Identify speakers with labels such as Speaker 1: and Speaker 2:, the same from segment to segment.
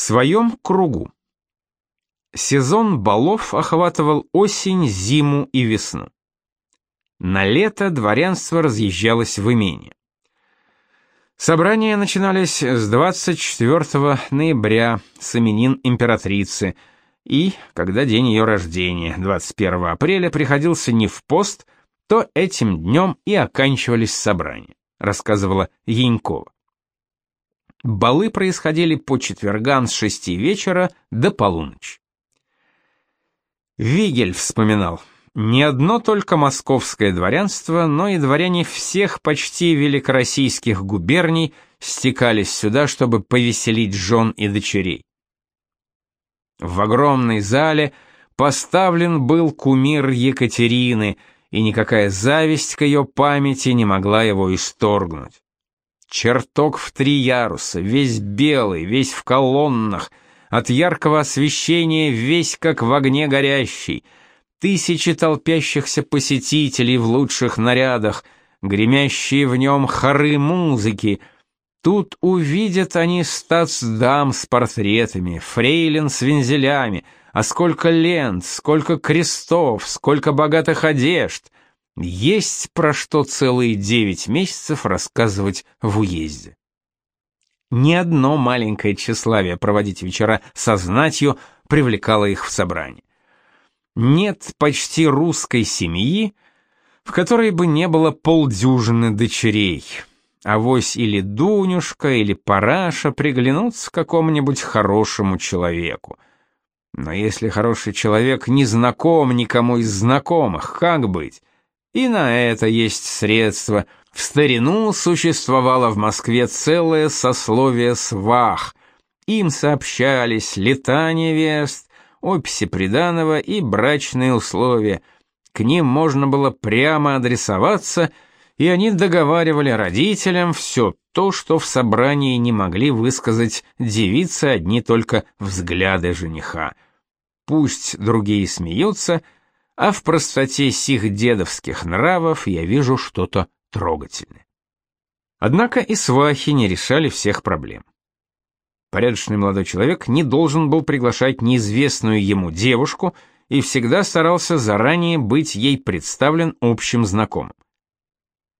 Speaker 1: своем кругу. Сезон балов охватывал осень, зиму и весну. На лето дворянство разъезжалось в имение. Собрания начинались с 24 ноября с именин императрицы, и, когда день ее рождения, 21 апреля, приходился не в пост, то этим днем и оканчивались собрания, рассказывала Янькова. Балы происходили по четвергам с шести вечера до полуночи. Вигель вспоминал, не одно только московское дворянство, но и дворяне всех почти великороссийских губерний стекались сюда, чтобы повеселить жен и дочерей. В огромной зале поставлен был кумир Екатерины, и никакая зависть к ее памяти не могла его исторгнуть. Чертог в три яруса, весь белый, весь в колоннах, от яркого освещения весь как в огне горящий, тысячи толпящихся посетителей в лучших нарядах, гремящие в нем хоры музыки. Тут увидят они стацдам с портретами, фрейлин с вензелями, а сколько лент, сколько крестов, сколько богатых одежд — есть про что целые девять месяцев рассказывать в уезде. Ни одно маленькое тщеславие проводить вечера со знатью привлекало их в собрание. Нет почти русской семьи, в которой бы не было полдюжины дочерей. Авось или Дунюшка, или Параша приглянутся какому-нибудь хорошему человеку. Но если хороший человек не знаком никому из знакомых, как быть? И на это есть средства. В старину существовало в Москве целое сословие свах. Им сообщались лета невест, описи приданого и брачные условия. К ним можно было прямо адресоваться, и они договаривали родителям все то, что в собрании не могли высказать девицы одни только взгляды жениха. Пусть другие смеются — а в простоте сих дедовских нравов я вижу что-то трогательное. Однако и свахи не решали всех проблем. Порядочный молодой человек не должен был приглашать неизвестную ему девушку и всегда старался заранее быть ей представлен общим знакомым.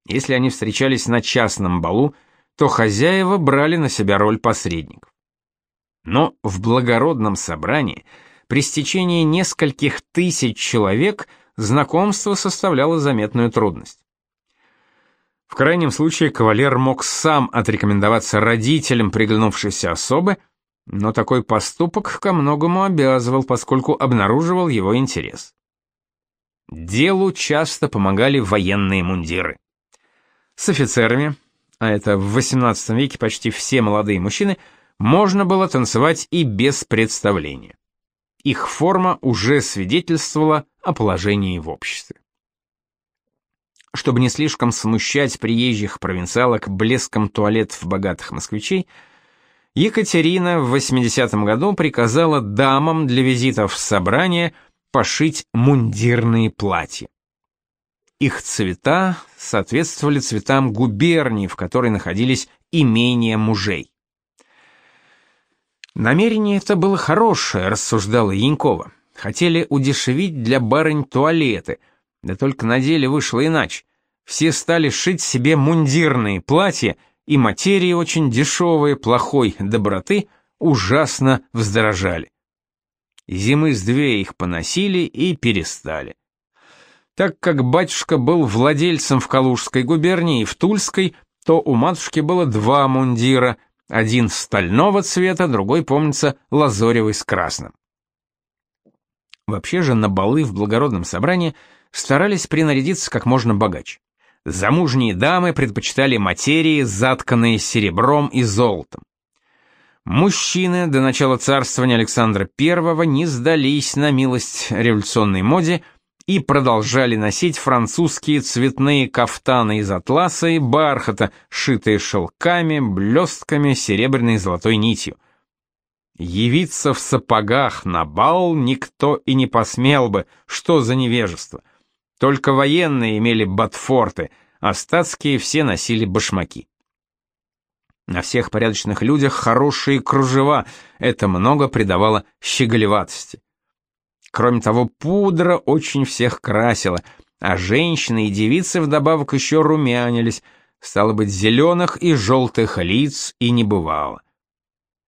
Speaker 1: Если они встречались на частном балу, то хозяева брали на себя роль посредников. Но в благородном собрании – при стечении нескольких тысяч человек знакомство составляло заметную трудность. В крайнем случае кавалер мог сам отрекомендоваться родителям приглянувшейся особы, но такой поступок ко многому обязывал, поскольку обнаруживал его интерес. Делу часто помогали военные мундиры. С офицерами, а это в XVIII веке почти все молодые мужчины, можно было танцевать и без представления. Их форма уже свидетельствовала о положении в обществе. Чтобы не слишком смущать приезжих провинциалок блеском туалетов богатых москвичей, Екатерина в 80-м году приказала дамам для визитов в собрание пошить мундирные платья. Их цвета соответствовали цветам губернии, в которой находились имения мужей. Намерение это было хорошее, рассуждала Янькова. Хотели удешевить для барынь туалеты, да только на деле вышло иначе. Все стали шить себе мундирные платья, и материи очень дешевые, плохой доброты ужасно вздорожали. Зимы с две их поносили и перестали. Так как батюшка был владельцем в Калужской губернии и в Тульской, то у матушки было два мундира — один стального цвета, другой, помнится, лазоревый с красным. Вообще же на балы в благородном собрании старались принарядиться как можно богаче. Замужние дамы предпочитали материи, затканные серебром и золотом. Мужчины до начала царствования Александра I не сдались на милость революционной моде и продолжали носить французские цветные кафтаны из атласа и бархата, шитые шелками, блестками, серебряной и золотой нитью. Явиться в сапогах на бал никто и не посмел бы, что за невежество. Только военные имели ботфорты, а статские все носили башмаки. На всех порядочных людях хорошие кружева, это много придавало щеголеватости. Кроме того, пудра очень всех красила, а женщины и девицы вдобавок еще румянились, стало быть, зеленых и желтых лиц и не бывало.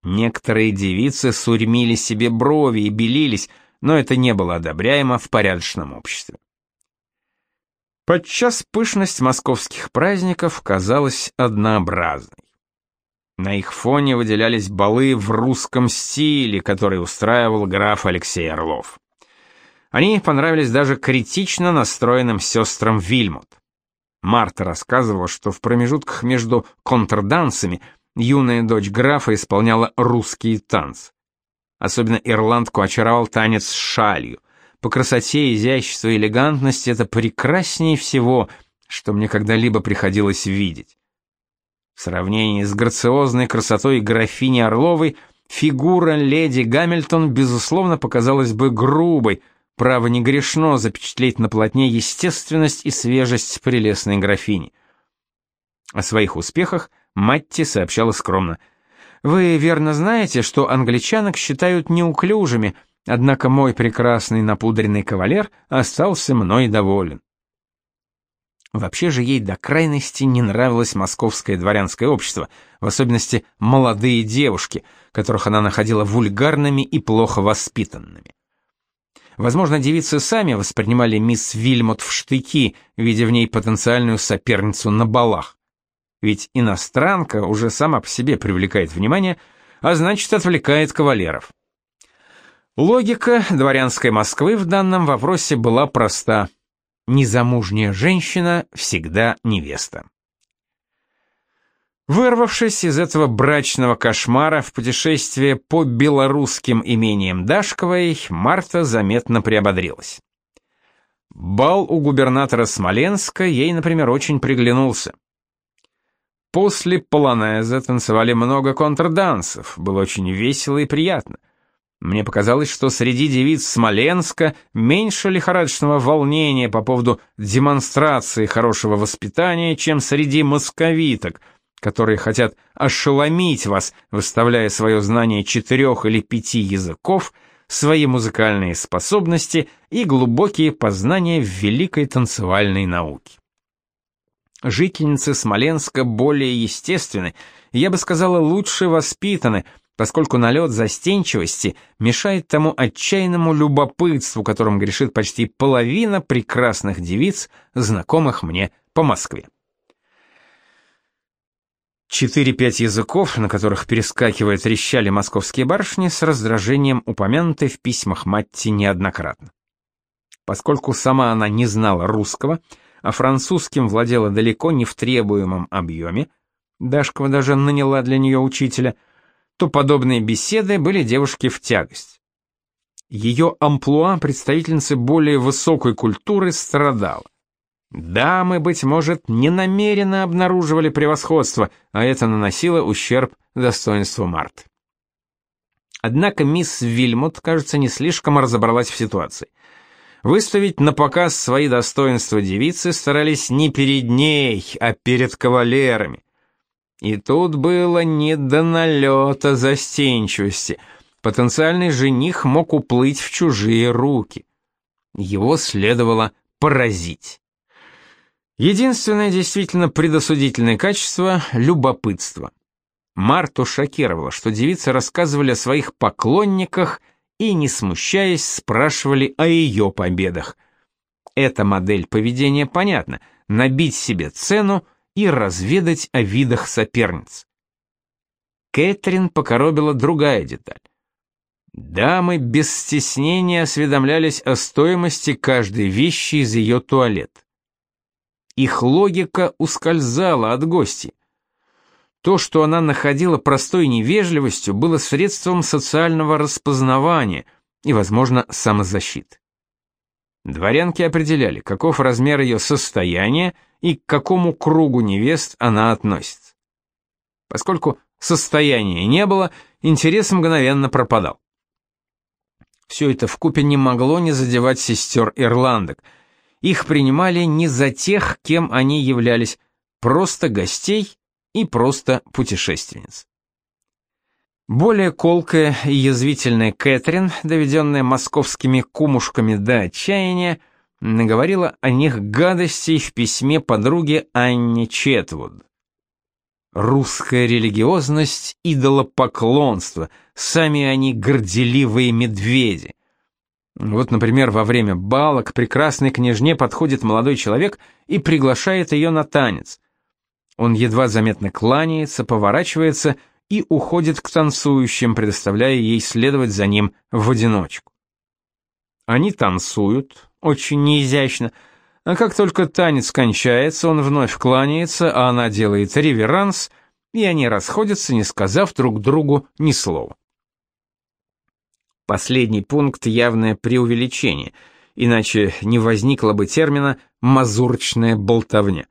Speaker 1: Некоторые девицы сурьмили себе брови и белились, но это не было одобряемо в порядочном обществе. Подчас пышность московских праздников казалась однообразной. На их фоне выделялись балы в русском стиле, который устраивал граф Алексей Орлов. Они понравились даже критично настроенным сестрам Вильмут. Марта рассказывала, что в промежутках между контрдансами юная дочь графа исполняла русские танцы. Особенно ирландку очаровал танец с шалью. По красоте, изяществу и элегантности это прекраснее всего, что мне когда-либо приходилось видеть. В сравнении с грациозной красотой графини Орловой, фигура леди Гамильтон, безусловно, показалась бы грубой, право не грешно запечатлеть на полотне естественность и свежесть прелестной графини. О своих успехах Матти сообщала скромно. «Вы верно знаете, что англичанок считают неуклюжими, однако мой прекрасный напудренный кавалер остался мной доволен». Вообще же ей до крайности не нравилось московское дворянское общество, в особенности молодые девушки, которых она находила вульгарными и плохо воспитанными. Возможно, девицы сами воспринимали мисс Вильмот в штыки, видя в ней потенциальную соперницу на балах. Ведь иностранка уже сама по себе привлекает внимание, а значит, отвлекает кавалеров. Логика дворянской Москвы в данном вопросе была проста. Незамужняя женщина всегда невеста. Вырвавшись из этого брачного кошмара в путешествие по белорусским имениям Дашковой, Марта заметно приободрилась. Бал у губернатора Смоленска ей, например, очень приглянулся. После полонеза танцевали много контрдансов, было очень весело и приятно. Мне показалось, что среди девиц Смоленска меньше лихорадочного волнения по поводу демонстрации хорошего воспитания, чем среди московиток — которые хотят ошеломить вас, выставляя свое знание четырех или пяти языков, свои музыкальные способности и глубокие познания в великой танцевальной науке. Жительницы Смоленска более естественны, я бы сказала, лучше воспитаны, поскольку налет застенчивости мешает тому отчаянному любопытству, которым грешит почти половина прекрасных девиц, знакомых мне по Москве. Четыре-пять языков, на которых перескакивая трещали московские барышни, с раздражением упомянуты в письмах Матти неоднократно. Поскольку сама она не знала русского, а французским владела далеко не в требуемом объеме, Дашкова даже наняла для нее учителя, то подобные беседы были девушке в тягость. Ее амплуа представительницы более высокой культуры страдала. Дамы, быть может, не намеренно обнаруживали превосходство, а это наносило ущерб достоинству Март. Однако мисс Вильмут, кажется, не слишком разобралась в ситуации. Выставить на показ свои достоинства девицы старались не перед ней, а перед кавалерами. И тут было не до налета застенчивости. Потенциальный жених мог уплыть в чужие руки. Его следовало поразить. Единственное действительно предосудительное качество — любопытство. Марту шокировало, что девицы рассказывали о своих поклонниках и, не смущаясь, спрашивали о ее победах. Эта модель поведения понятна — набить себе цену и разведать о видах соперниц. Кэтрин покоробила другая деталь. Дамы без стеснения осведомлялись о стоимости каждой вещи из ее туалета. Их логика ускользала от гостей. То, что она находила простой невежливостью, было средством социального распознавания и, возможно, самозащиты. Дворянки определяли, каков размер ее состояния и к какому кругу невест она относится. Поскольку состояния не было, интерес мгновенно пропадал. Все это вкупе не могло не задевать сестер ирландок – их принимали не за тех, кем они являлись, просто гостей, и просто путешественниц. Более колкая и язвительная Кэтрин, доведенная московскими кумушками до отчаяния, наговорила о них гадостей в письме подруге Анне Четвуд. Русская религиозность — идолопоклонство, сами они горделивые медведи. Вот, например, во время бала к прекрасной княжне подходит молодой человек и приглашает ее на танец. Он едва заметно кланяется, поворачивается и уходит к танцующим, предоставляя ей следовать за ним в одиночку. Они танцуют, очень неизящно, а как только танец кончается, он вновь кланяется, а она делает реверанс, и они расходятся, не сказав друг другу ни слова. Последний пункт — явное преувеличение, иначе не возникло бы термина «мазурочная болтовня».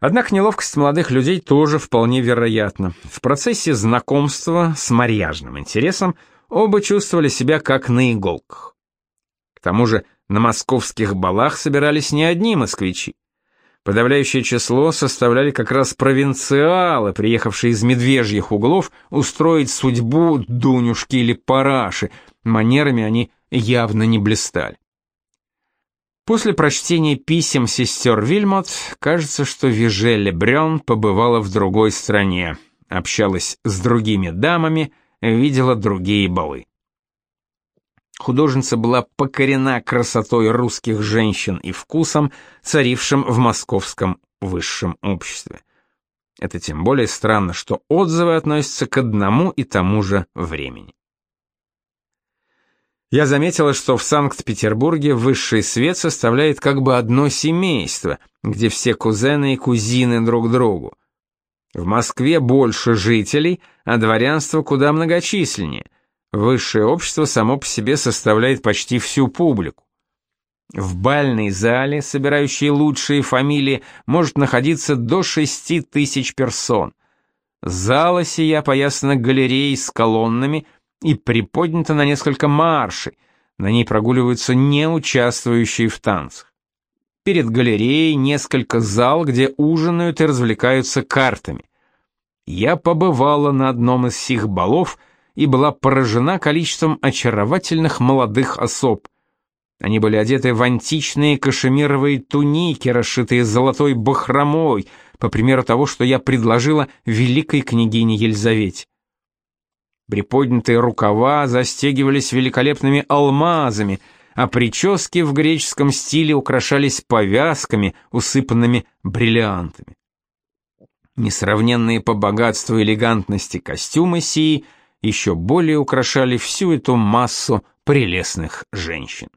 Speaker 1: Однако неловкость молодых людей тоже вполне вероятна. В процессе знакомства с марьяжным интересом оба чувствовали себя как на иголках. К тому же на московских балах собирались не одни москвичи. Подавляющее число составляли как раз провинциалы, приехавшие из медвежьих углов устроить судьбу Дунюшки или Параши. Манерами они явно не блистали. После прочтения писем сестер Вильмот, кажется, что Вижеле Брён побывала в другой стране, общалась с другими дамами, видела другие балы. Художница была покорена красотой русских женщин и вкусом, царившим в московском высшем обществе. Это тем более странно, что отзывы относятся к одному и тому же времени. Я заметила, что в Санкт-Петербурге высший свет составляет как бы одно семейство, где все кузены и кузины друг другу. В Москве больше жителей, а дворянство куда многочисленнее. Высшее общество само по себе составляет почти всю публику. В бальной зале, собирающей лучшие фамилии, может находиться до шести тысяч персон. Зала сия поясана галереей с колоннами и приподнята на несколько маршей, на ней прогуливаются не участвующие в танцах. Перед галереей несколько зал, где ужинают и развлекаются картами. Я побывала на одном из сих балов — и была поражена количеством очаровательных молодых особ. Они были одеты в античные кашемировые туники, расшитые золотой бахромой, по примеру того, что я предложила великой княгине Елизавете. Приподнятые рукава застегивались великолепными алмазами, а прически в греческом стиле украшались повязками, усыпанными бриллиантами. Несравненные по богатству и элегантности костюмы сии еще более украшали всю эту массу прелестных женщин.